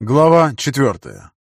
Глава четвертая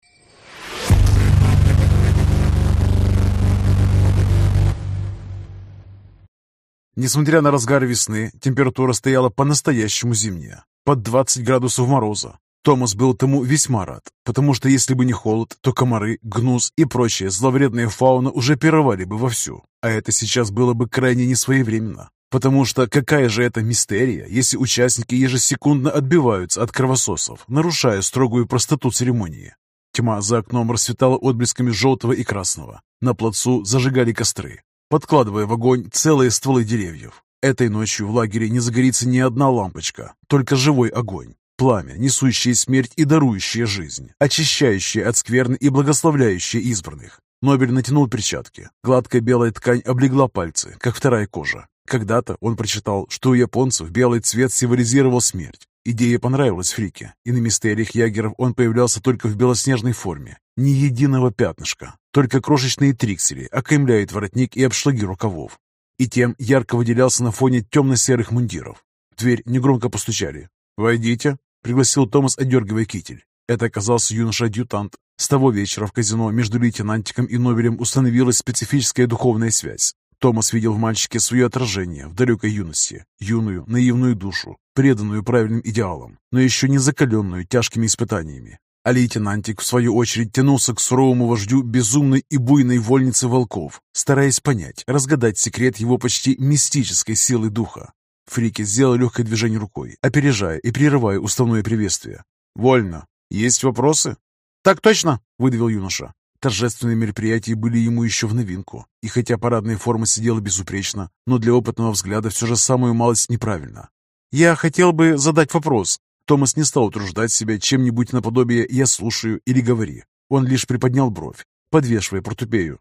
Несмотря на разгар весны, температура стояла по-настоящему зимняя, под 20 градусов мороза. Томас был тому весьма рад, потому что если бы не холод, то комары, гнус и прочая зловредная фауна уже пировали бы вовсю, а это сейчас было бы крайне несвоевременно. Потому что какая же это мистерия, если участники ежесекундно отбиваются от кровососов, нарушая строгую простоту церемонии? Тьма за окном расцветала отблесками желтого и красного. На плацу зажигали костры, подкладывая в огонь целые стволы деревьев. Этой ночью в лагере не загорится ни одна лампочка, только живой огонь. Пламя, несущее смерть и дарующее жизнь, очищающее от скверны и благословляющее избранных. Нобель натянул перчатки. Гладкая белая ткань облегла пальцы, как вторая кожа. Когда-то он прочитал, что у японцев белый цвет символизировал смерть. Идея понравилась Фрике, и на мистериях ягеров он появлялся только в белоснежной форме. Ни единого пятнышка, только крошечные триксели окаймляют воротник и обшлаги рукавов. И тем ярко выделялся на фоне темно-серых мундиров. В дверь негромко постучали. «Войдите», — пригласил Томас, одергивая китель. Это оказался юноша-адъютант. С того вечера в казино между лейтенантиком и Нобелем установилась специфическая духовная связь. Томас видел в мальчике свое отражение в далекой юности, юную, наивную душу, преданную правильным идеалам, но еще не закаленную тяжкими испытаниями. А лейтенантик, в свою очередь, тянулся к суровому вождю безумной и буйной вольницы волков, стараясь понять, разгадать секрет его почти мистической силы духа. Фрики сделал легкое движение рукой, опережая и прерывая уставное приветствие. «Вольно. Есть вопросы?» «Так точно!» — выдавил юноша. Торжественные мероприятия были ему еще в новинку, и хотя парадная форма сидела безупречно, но для опытного взгляда все же самую малость неправильно. «Я хотел бы задать вопрос». Томас не стал утруждать себя чем-нибудь наподобие «я слушаю» или «говори». Он лишь приподнял бровь, подвешивая портупею.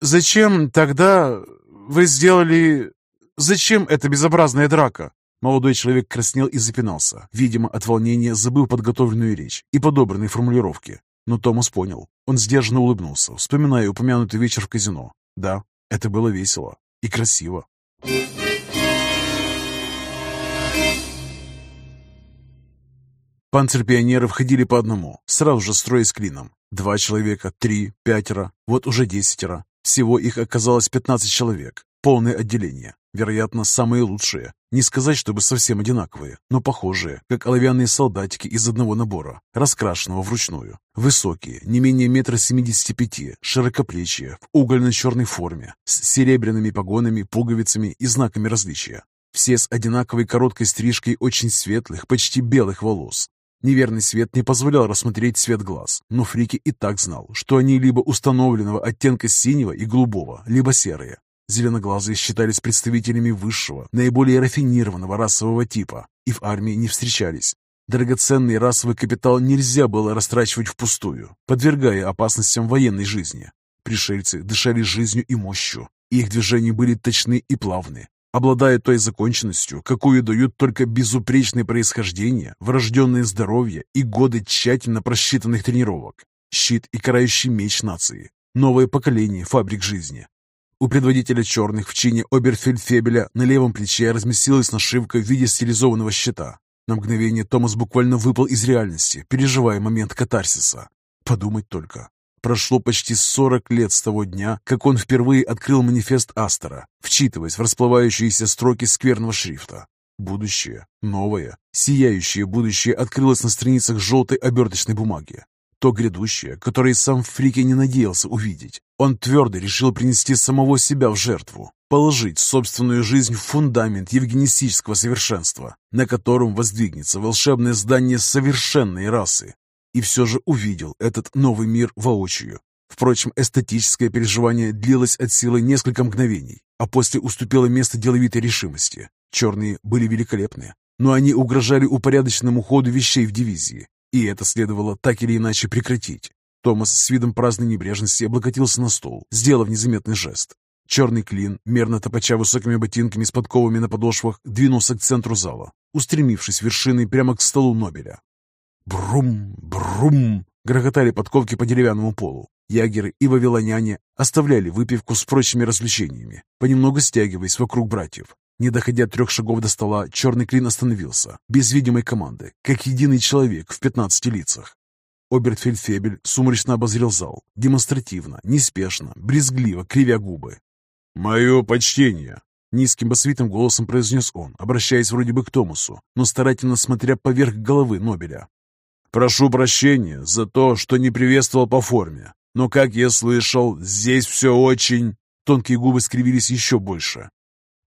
«Зачем тогда вы сделали... Зачем эта безобразная драка?» Молодой человек краснел и запинался, видимо, от волнения забыл подготовленную речь и подобранные формулировки. Но Томас понял. Он сдержанно улыбнулся, вспоминая упомянутый вечер в казино. Да, это было весело и красиво. Панцерпионеры входили по одному, сразу же строясь клином. Два человека, три, пятеро, вот уже десятеро. Всего их оказалось пятнадцать человек. Полное отделение. Вероятно, самые лучшие. Не сказать, чтобы совсем одинаковые, но похожие, как оловянные солдатики из одного набора, раскрашенного вручную. Высокие, не менее метра семидесяти пяти, широкоплечие, в угольно-черной форме, с серебряными погонами, пуговицами и знаками различия. Все с одинаковой короткой стрижкой очень светлых, почти белых волос. Неверный свет не позволял рассмотреть цвет глаз, но Фрики и так знал, что они либо установленного оттенка синего и голубого, либо серые. Зеленоглазые считались представителями высшего, наиболее рафинированного расового типа и в армии не встречались. Драгоценный расовый капитал нельзя было растрачивать впустую, подвергая опасностям военной жизни. Пришельцы дышали жизнью и мощью, их движения были точны и плавны, обладая той законченностью, какую дают только безупречное происхождение, врожденное здоровье и годы тщательно просчитанных тренировок. Щит и карающий меч нации. Новое поколение фабрик жизни. У предводителя черных в чине оберфельдфебеля на левом плече разместилась нашивка в виде стилизованного щита. На мгновение Томас буквально выпал из реальности, переживая момент катарсиса. Подумать только. Прошло почти 40 лет с того дня, как он впервые открыл манифест Астера, вчитываясь в расплывающиеся строки скверного шрифта. Будущее, новое, сияющее будущее открылось на страницах желтой оберточной бумаги то грядущее, которое сам Фрике не надеялся увидеть. Он твердо решил принести самого себя в жертву, положить собственную жизнь в фундамент евгенистического совершенства, на котором воздвигнется волшебное здание совершенной расы. И все же увидел этот новый мир воочию. Впрочем, эстетическое переживание длилось от силы несколько мгновений, а после уступило место деловитой решимости. Черные были великолепны, но они угрожали упорядоченному ходу вещей в дивизии, и это следовало так или иначе прекратить. Томас с видом праздной небрежности облокотился на стол, сделав незаметный жест. Черный клин, мерно топача высокими ботинками с подковами на подошвах, двинулся к центру зала, устремившись вершиной прямо к столу Нобеля. «Брум! Брум!» — грохотали подковки по деревянному полу. Ягеры и вавилоняне оставляли выпивку с прочими развлечениями, понемногу стягиваясь вокруг братьев. Не доходя трех шагов до стола, черный клин остановился, без видимой команды, как единый человек в пятнадцати лицах. Обертфельдфебель сумрачно обозрел зал, демонстративно, неспешно, брезгливо, кривя губы. «Мое почтение!» Низким басовитым голосом произнес он, обращаясь вроде бы к Томасу, но старательно смотря поверх головы Нобеля. «Прошу прощения за то, что не приветствовал по форме, но, как я слышал, здесь все очень...» Тонкие губы скривились еще больше.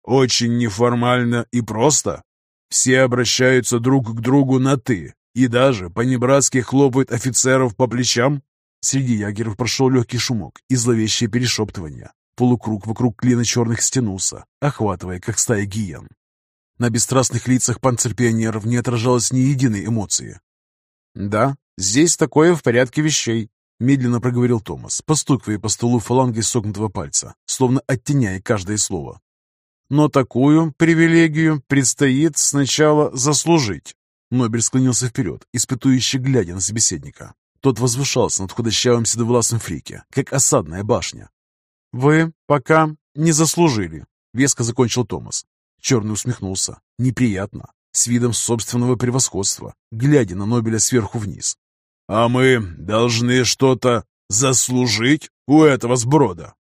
«Очень неформально и просто. Все обращаются друг к другу на «ты» и даже по-небратски хлопают офицеров по плечам». Среди ягеров прошел легкий шумок и зловещее перешептывание. Полукруг вокруг клина черных стянулся, охватывая, как стая гиен. На бесстрастных лицах панцерпионеров не отражалось ни единой эмоции. «Да, здесь такое в порядке вещей», — медленно проговорил Томас, постукивая по столу фалангой согнутого пальца, словно оттеняя каждое слово. «Но такую привилегию предстоит сначала заслужить». Нобель склонился вперед, испытующе глядя на собеседника. Тот возвышался над худощавым седовласым фрике, как осадная башня, «Вы пока не заслужили», — веско закончил Томас. Черный усмехнулся. Неприятно, с видом собственного превосходства, глядя на Нобеля сверху вниз. «А мы должны что-то заслужить у этого сброда?»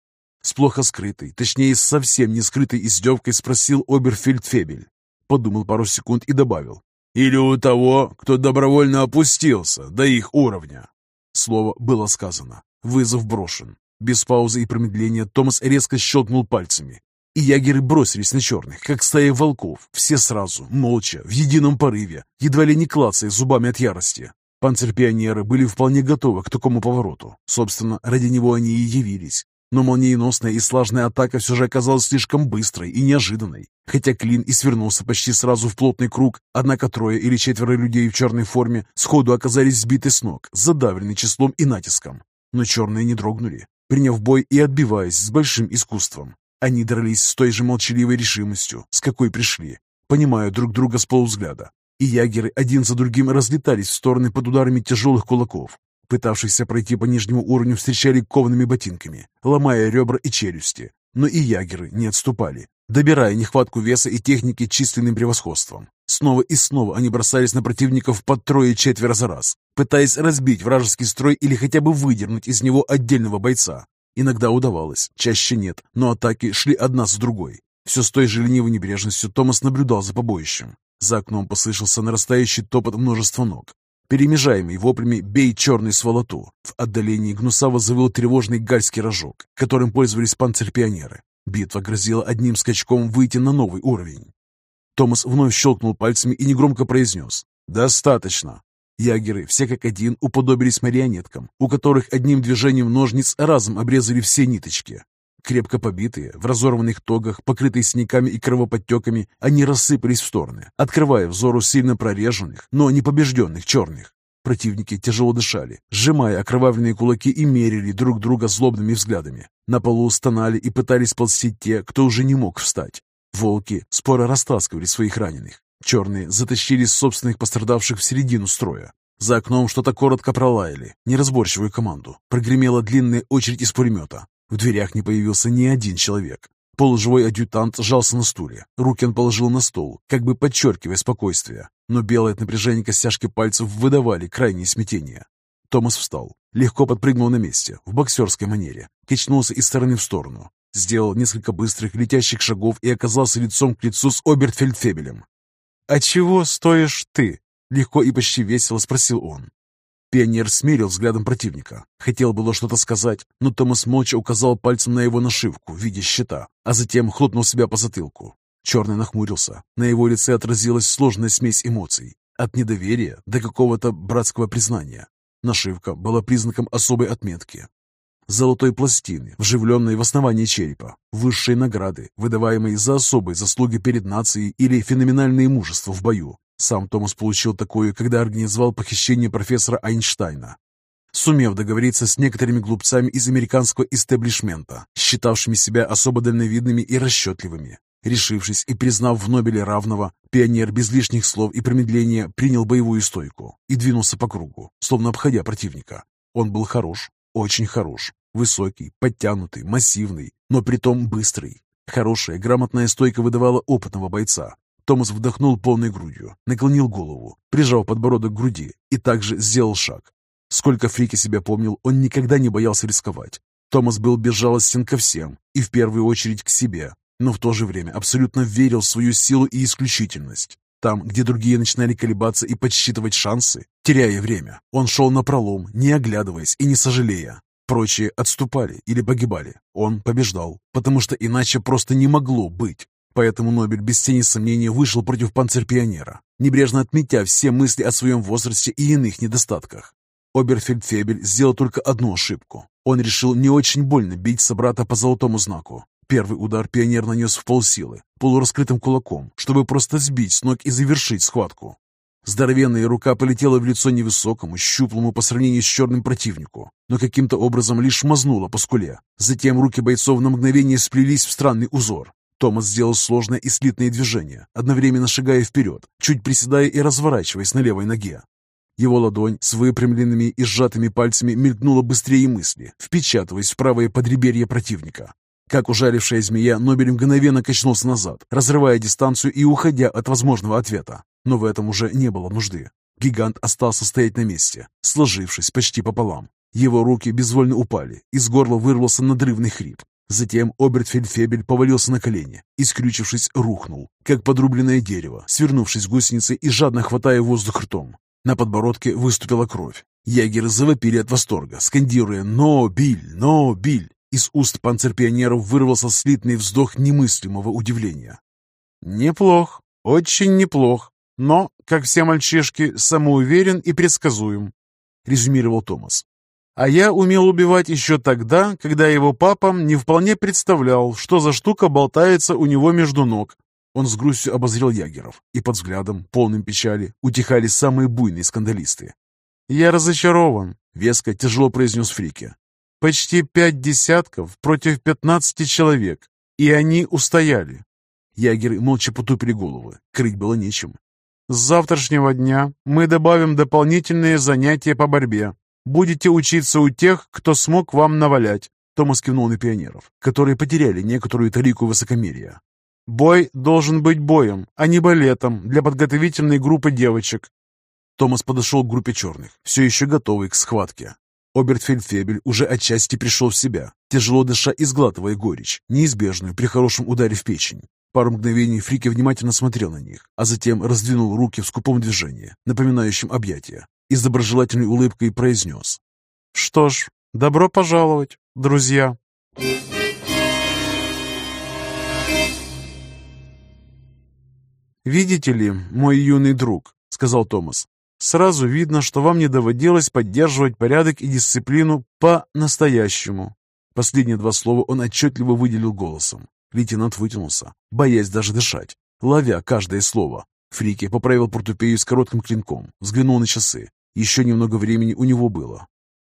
С плохо скрытой, точнее, совсем не скрытой издевкой спросил Оберфельдфебель. Подумал пару секунд и добавил. «Или у того, кто добровольно опустился до их уровня?» Слово было сказано. Вызов брошен. Без паузы и промедления Томас резко щелкнул пальцами, и ягеры бросились на черных, как стая волков, все сразу, молча, в едином порыве, едва ли не клацая зубами от ярости. Панцерпионеры были вполне готовы к такому повороту. Собственно, ради него они и явились. Но молниеносная и слаженная атака все же оказалась слишком быстрой и неожиданной. Хотя клин и свернулся почти сразу в плотный круг, однако трое или четверо людей в черной форме сходу оказались сбиты с ног, задавлены числом и натиском. Но черные не дрогнули приняв бой и отбиваясь с большим искусством. Они дрались с той же молчаливой решимостью, с какой пришли, понимая друг друга с полувзгляда. И ягеры один за другим разлетались в стороны под ударами тяжелых кулаков. Пытавшихся пройти по нижнему уровню встречали коваными ботинками, ломая ребра и челюсти. Но и ягеры не отступали, добирая нехватку веса и техники численным превосходством. Снова и снова они бросались на противников под трое-четверо за раз, пытаясь разбить вражеский строй или хотя бы выдернуть из него отдельного бойца. Иногда удавалось, чаще нет, но атаки шли одна с другой. Все с той же ленивой небрежностью Томас наблюдал за побоищем. За окном послышался нарастающий топот множества ног. Перемежаемый воплями «бей черный сволоту». В отдалении гнусаво завыл тревожный гальский рожок, которым пользовались панцирь-пионеры. Битва грозила одним скачком выйти на новый уровень. Томас вновь щелкнул пальцами и негромко произнес «Достаточно». Ягеры, все как один, уподобились марионеткам, у которых одним движением ножниц разом обрезали все ниточки. Крепко побитые, в разорванных тогах, покрытые синяками и кровоподтеками, они рассыпались в стороны, открывая взору сильно прореженных, но не побежденных черных. Противники тяжело дышали, сжимая окровавленные кулаки и мерили друг друга злобными взглядами. На полу стонали и пытались ползти те, кто уже не мог встать. Волки споро растаскивали своих раненых. Черные затащили собственных пострадавших в середину строя. За окном что-то коротко пролаяли, неразборчивую команду. Прогремела длинная очередь из пулемета. В дверях не появился ни один человек. Полуживой адъютант сжался на стуле. Руки он положил на стол, как бы подчеркивая спокойствие. Но белое от напряжения костяшки пальцев выдавали крайнее смятение. Томас встал, легко подпрыгнул на месте, в боксерской манере, качнулся из стороны в сторону, сделал несколько быстрых летящих шагов и оказался лицом к лицу с Обертфельдфебелем. «А чего стоишь ты?» — легко и почти весело спросил он. Пионер смерил взглядом противника. Хотел было что-то сказать, но Томас молча указал пальцем на его нашивку в виде щита, а затем хлопнул себя по затылку. Черный нахмурился. На его лице отразилась сложная смесь эмоций. От недоверия до какого-то братского признания. Нашивка была признаком особой отметки, золотой пластины, вживленной в основание черепа, высшие награды, выдаваемые за особые заслуги перед нацией или феноменальное мужество в бою. Сам Томас получил такое, когда организовал похищение профессора Айнштейна. Сумев договориться с некоторыми глупцами из американского истеблишмента, считавшими себя особо дальновидными и расчетливыми, Решившись и признав в Нобеле равного, пионер без лишних слов и промедления принял боевую стойку и двинулся по кругу, словно обходя противника. Он был хорош, очень хорош. Высокий, подтянутый, массивный, но притом быстрый. Хорошая, грамотная стойка выдавала опытного бойца. Томас вдохнул полной грудью, наклонил голову, прижал подбородок к груди и также сделал шаг. Сколько Фрики себя помнил, он никогда не боялся рисковать. Томас был безжалостен ко всем, и в первую очередь к себе, но в то же время абсолютно верил в свою силу и исключительность. Там, где другие начинали колебаться и подсчитывать шансы, теряя время, он шел на пролом, не оглядываясь и не сожалея. Прочие отступали или погибали. Он побеждал, потому что иначе просто не могло быть. Поэтому Нобель без тени сомнения вышел против панцерпионера, небрежно отметя все мысли о своем возрасте и иных недостатках. Оберфельдфебель сделал только одну ошибку. Он решил не очень больно бить собрата по золотому знаку. Первый удар пионер нанес в полсилы, полураскрытым кулаком, чтобы просто сбить с ног и завершить схватку. Здоровенная рука полетела в лицо невысокому, щуплому по сравнению с черным противнику, но каким-то образом лишь мазнула по скуле. Затем руки бойцов на мгновение сплелись в странный узор. Томас сделал сложное и слитное движение, одновременно шагая вперед, чуть приседая и разворачиваясь на левой ноге. Его ладонь с выпрямленными и сжатыми пальцами мелькнула быстрее мысли, впечатываясь в правое подреберье противника. Как ужалившая змея, Нобель мгновенно качнулся назад, разрывая дистанцию и уходя от возможного ответа. Но в этом уже не было нужды. Гигант остался стоять на месте, сложившись почти пополам. Его руки безвольно упали, из горла вырвался надрывный хрип. Затем Обертфельдфебель повалился на колени и, скрючившись, рухнул, как подрубленное дерево, свернувшись гусеницей и жадно хватая воздух ртом. На подбородке выступила кровь. Ягеры завопили от восторга, скандируя «Но, Биль! Но, Биль!» Из уст панцерпионеров вырвался слитный вздох немыслимого удивления. «Неплох, очень неплох, но, как все мальчишки, самоуверен и предсказуем», — резюмировал Томас. «А я умел убивать еще тогда, когда его папа не вполне представлял, что за штука болтается у него между ног». Он с грустью обозрел ягеров, и под взглядом, полным печали, утихали самые буйные скандалисты. «Я разочарован», — веско тяжело произнес Фрике. Почти пять десятков против пятнадцати человек, и они устояли. Ягеры молча потупили головы, крыть было нечем. С завтрашнего дня мы добавим дополнительные занятия по борьбе. Будете учиться у тех, кто смог вам навалять. Томас кивнул на пионеров, которые потеряли некоторую талику высокомерия. Бой должен быть боем, а не балетом для подготовительной группы девочек. Томас подошел к группе черных, все еще готовый к схватке. Обертфельдфебель уже отчасти пришел в себя, тяжело дыша и сглатывая горечь, неизбежную при хорошем ударе в печень. Пару мгновений Фрике внимательно смотрел на них, а затем раздвинул руки в скупом движении, напоминающем объятия, и с доброжелательной улыбкой произнес. «Что ж, добро пожаловать, друзья!» «Видите ли, мой юный друг», — сказал Томас, Сразу видно, что вам не доводилось поддерживать порядок и дисциплину по-настоящему. Последние два слова он отчетливо выделил голосом. Лейтенант вытянулся, боясь даже дышать, ловя каждое слово. Фрики поправил портупею с коротким клинком, взглянул на часы. Еще немного времени у него было.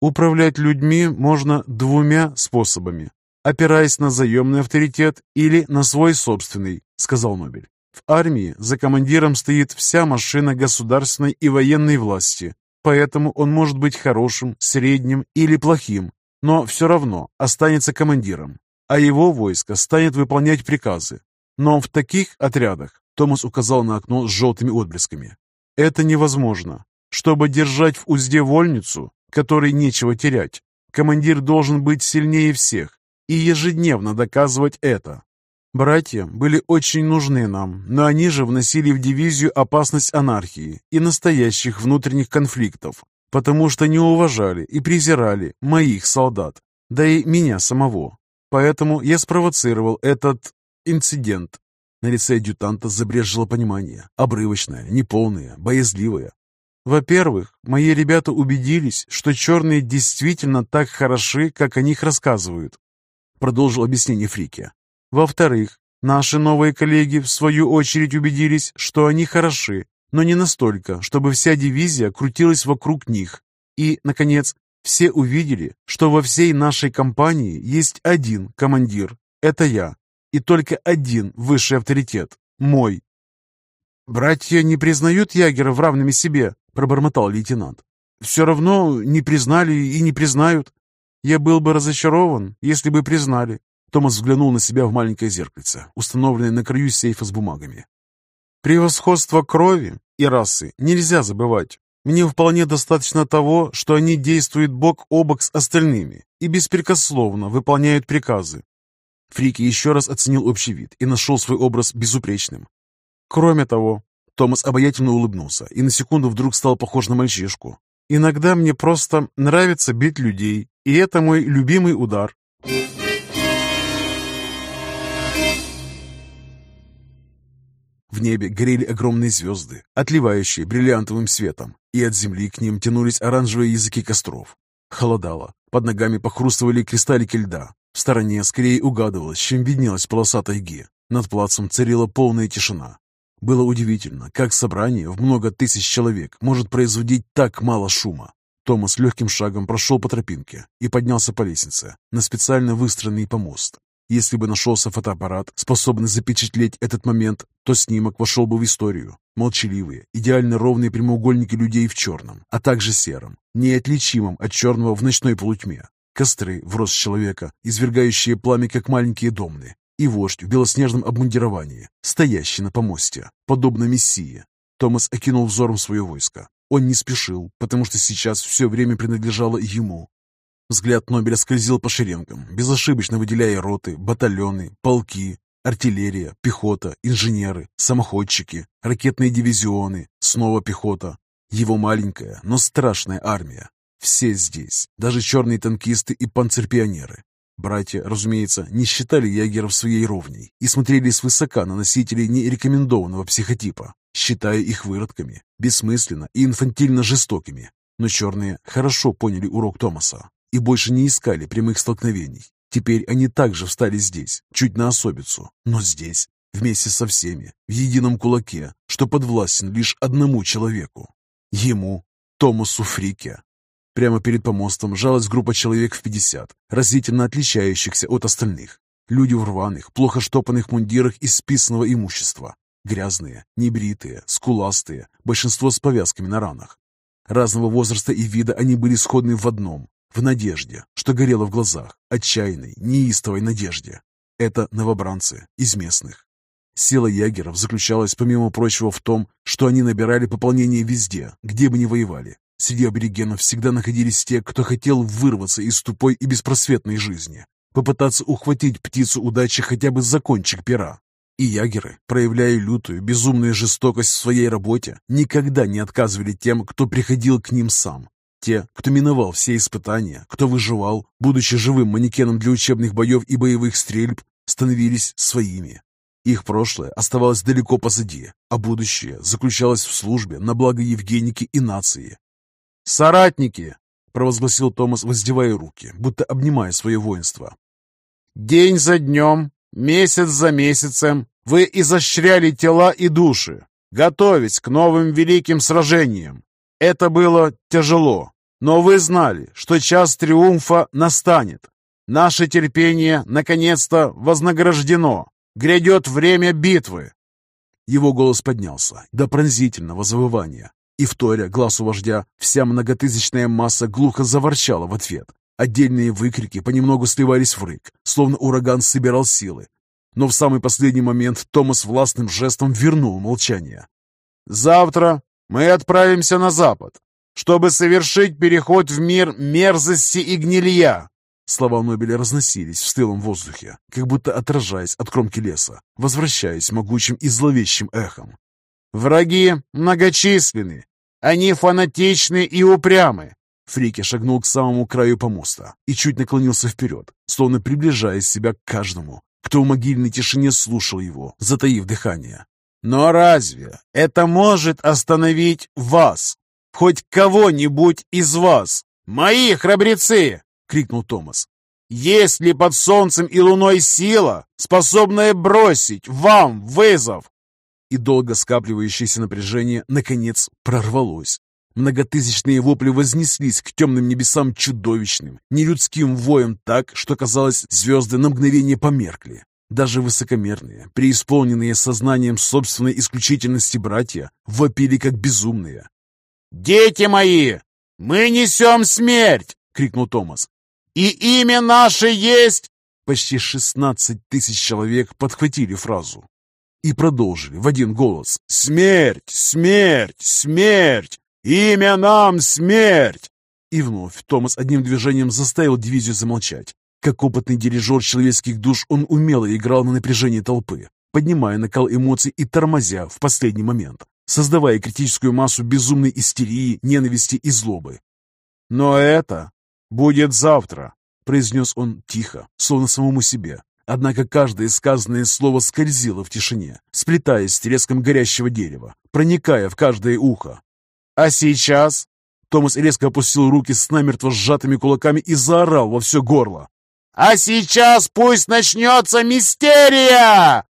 Управлять людьми можно двумя способами, опираясь на заемный авторитет или на свой собственный, сказал Нобель. В армии за командиром стоит вся машина государственной и военной власти, поэтому он может быть хорошим, средним или плохим, но все равно останется командиром, а его войско станет выполнять приказы. Но в таких отрядах, Томас указал на окно с желтыми отблесками, это невозможно. Чтобы держать в узде вольницу, которой нечего терять, командир должен быть сильнее всех и ежедневно доказывать это. Братья были очень нужны нам, но они же вносили в дивизию опасность анархии и настоящих внутренних конфликтов, потому что не уважали и презирали моих солдат, да и меня самого. Поэтому я спровоцировал этот инцидент. На лице адъютанта забрежило понимание, обрывочное, неполное, боязливое. Во-первых, мои ребята убедились, что черные действительно так хороши, как о них рассказывают. Продолжил объяснение Фрике. Во-вторых, наши новые коллеги в свою очередь убедились, что они хороши, но не настолько, чтобы вся дивизия крутилась вокруг них. И, наконец, все увидели, что во всей нашей компании есть один командир. Это я. И только один высший авторитет. Мой. «Братья не признают Ягера равными себе», — пробормотал лейтенант. «Все равно не признали и не признают. Я был бы разочарован, если бы признали. Томас взглянул на себя в маленькое зеркальце, установленное на краю сейфа с бумагами. «Превосходство крови и расы нельзя забывать. Мне вполне достаточно того, что они действуют бок о бок с остальными и беспрекословно выполняют приказы. Фрики еще раз оценил общий вид и нашел свой образ безупречным. Кроме того, Томас обаятельно улыбнулся и на секунду вдруг стал похож на мальчишку. «Иногда мне просто нравится бить людей, и это мой любимый удар». В небе горели огромные звезды, отливающие бриллиантовым светом, и от земли к ним тянулись оранжевые языки костров. Холодало, под ногами похрустывали кристаллики льда. В стороне скорее угадывалось, чем виднелась полоса тайги. Над плацем царила полная тишина. Было удивительно, как собрание в много тысяч человек может производить так мало шума. Томас легким шагом прошел по тропинке и поднялся по лестнице на специально выстроенный помост. Если бы нашелся фотоаппарат, способный запечатлеть этот момент, то снимок вошел бы в историю. Молчаливые, идеально ровные прямоугольники людей в черном, а также сером, неотличимом от черного в ночной полутьме. Костры в рост человека, извергающие пламя, как маленькие домны, и вождь в белоснежном обмундировании, стоящий на помосте, подобно мессии. Томас окинул взором свое войско. Он не спешил, потому что сейчас все время принадлежало ему, Взгляд Нобеля скользил по шеренгам, безошибочно выделяя роты, батальоны, полки, артиллерия, пехота, инженеры, самоходчики, ракетные дивизионы, снова пехота. Его маленькая, но страшная армия. Все здесь, даже черные танкисты и панцерпионеры. Братья, разумеется, не считали ягеров своей ровней и смотрели свысока на носителей нерекомендованного психотипа, считая их выродками, бессмысленно и инфантильно жестокими. Но черные хорошо поняли урок Томаса и больше не искали прямых столкновений. Теперь они также встали здесь, чуть на особицу, но здесь, вместе со всеми, в едином кулаке, что подвластен лишь одному человеку. Ему, Томасу Фрике. Прямо перед помостом жалась группа человек в пятьдесят, разительно отличающихся от остальных. Люди в рваных, плохо штопанных мундирах из списанного имущества. Грязные, небритые, скуластые, большинство с повязками на ранах. Разного возраста и вида они были сходны в одном в надежде, что горело в глазах, отчаянной, неистовой надежде. Это новобранцы из местных. Сила ягеров заключалась, помимо прочего, в том, что они набирали пополнение везде, где бы ни воевали. Среди аборигенов всегда находились те, кто хотел вырваться из тупой и беспросветной жизни, попытаться ухватить птицу удачи хотя бы за кончик пера. И ягеры, проявляя лютую, безумную жестокость в своей работе, никогда не отказывали тем, кто приходил к ним сам, те, кто миновал все испытания, кто выживал, будучи живым манекеном для учебных боев и боевых стрельб, становились своими. Их прошлое оставалось далеко позади, а будущее заключалось в службе на благо Евгеники и нации. «Соратники!» – провозгласил Томас, воздевая руки, будто обнимая свое воинство. «День за днем, месяц за месяцем вы изощряли тела и души, готовясь к новым великим сражениям. Это было тяжело, но вы знали, что час триумфа настанет. Наше терпение наконец-то вознаграждено. Грядет время битвы. Его голос поднялся до пронзительного завывания. И вторя глазу вождя, вся многотысячная масса глухо заворчала в ответ. Отдельные выкрики понемногу сливались в рык, словно ураган собирал силы. Но в самый последний момент Томас властным жестом вернул молчание. «Завтра мы отправимся на запад, чтобы совершить переход в мир мерзости и гнилья». Слова Нобеля разносились в стылом воздухе, как будто отражаясь от кромки леса, возвращаясь могучим и зловещим эхом. «Враги многочисленны, они фанатичны и упрямы». Фрики шагнул к самому краю помоста и чуть наклонился вперед, словно приближая себя к каждому, кто в могильной тишине слушал его, затаив дыхание. «Но разве это может остановить вас?» хоть кого-нибудь из вас. Мои храбрецы!» — крикнул Томас. «Есть ли под солнцем и луной сила, способная бросить вам вызов?» И долго скапливающееся напряжение, наконец, прорвалось. Многотысячные вопли вознеслись к темным небесам чудовищным, нелюдским воем так, что, казалось, звезды на мгновение померкли. Даже высокомерные, преисполненные сознанием собственной исключительности братья, вопили как безумные. «Дети мои, мы несем смерть!» — крикнул Томас. «И имя наше есть...» Почти шестнадцать тысяч человек подхватили фразу и продолжили в один голос «Смерть! Смерть! Смерть!» «Имя нам смерть!» И вновь Томас одним движением заставил дивизию замолчать. Как опытный дирижер человеческих душ, он умело играл на напряжении толпы, поднимая накал эмоций и тормозя в последний момент, создавая критическую массу безумной истерии, ненависти и злобы. «Но это будет завтра», — произнес он тихо, словно самому себе. Однако каждое сказанное слово скользило в тишине, сплетаясь с треском горящего дерева, проникая в каждое ухо. «А сейчас?» Томас резко опустил руки с намертво сжатыми кулаками и заорал во все горло. «А сейчас пусть начнется мистерия!»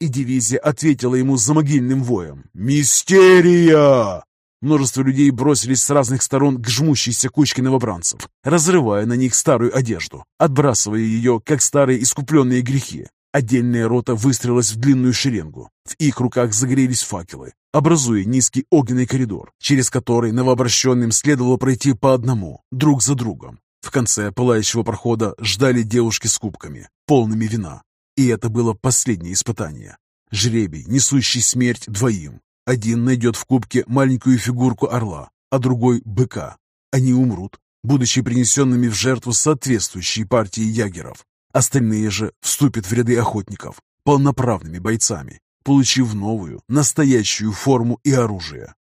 И дивизия ответила ему за могильным воем. «Мистерия!» Множество людей бросились с разных сторон к жмущейся кучке новобранцев, разрывая на них старую одежду, отбрасывая ее, как старые искупленные грехи. Отдельная рота выстрелилась в длинную шеренгу. В их руках загорелись факелы, образуя низкий огненный коридор, через который новообращенным следовало пройти по одному, друг за другом. В конце пылающего прохода ждали девушки с кубками, полными вина. И это было последнее испытание. Жребий, несущий смерть двоим. Один найдет в кубке маленькую фигурку орла, а другой — быка. Они умрут, будучи принесенными в жертву соответствующей партии ягеров. Остальные же вступят в ряды охотников, полноправными бойцами, получив новую, настоящую форму и оружие.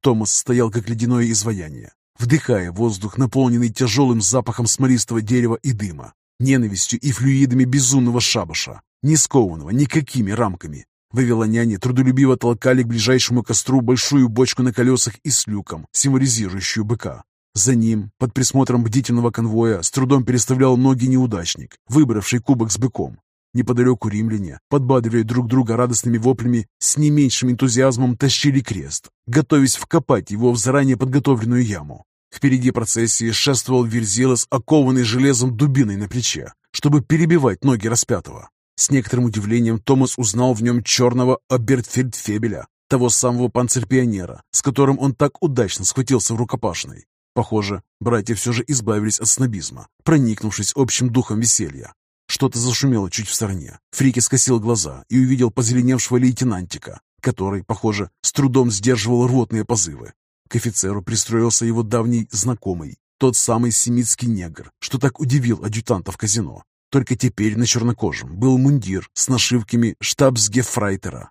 Томас стоял как ледяное изваяние, вдыхая воздух, наполненный тяжелым запахом смолистого дерева и дыма, ненавистью и флюидами безумного шабаша, не скованного никакими рамками. Вавилоняне трудолюбиво толкали к ближайшему костру большую бочку на колесах и с люком, символизирующую быка. За ним, под присмотром бдительного конвоя, с трудом переставлял ноги неудачник, выбравший кубок с быком. Неподалеку римляне, подбадривая друг друга радостными воплями, с не меньшим энтузиазмом тащили крест, готовясь вкопать его в заранее подготовленную яму. Впереди процессии шествовал Верзилос, окованный железом дубиной на плече, чтобы перебивать ноги распятого. С некоторым удивлением Томас узнал в нем черного Абертфельдфебеля, того самого панцирпионера, с которым он так удачно схватился в рукопашной. Похоже, братья все же избавились от снобизма, проникнувшись общим духом веселья. Что-то зашумело чуть в стороне. Фрики скосил глаза и увидел позеленевшего лейтенантика, который, похоже, с трудом сдерживал рвотные позывы. К офицеру пристроился его давний знакомый, тот самый семитский негр, что так удивил адъютанта в казино. Только теперь на чернокожем был мундир с нашивками штабсгефрайтера.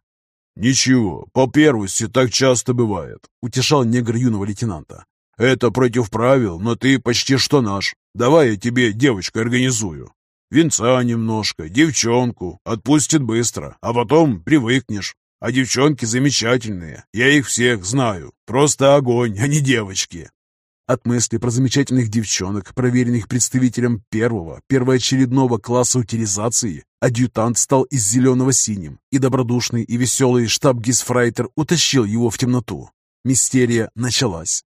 «Ничего, по первости так часто бывает», — утешал негр юного лейтенанта. «Это против правил, но ты почти что наш. Давай я тебе девочку организую. Венца немножко, девчонку, отпустит быстро, а потом привыкнешь. А девчонки замечательные, я их всех знаю. Просто огонь, а не девочки. От мысли про замечательных девчонок, проверенных представителем первого, первоочередного класса утилизации, адъютант стал из зеленого синим, и добродушный и веселый штаб-гисфрайтер утащил его в темноту. Мистерия началась.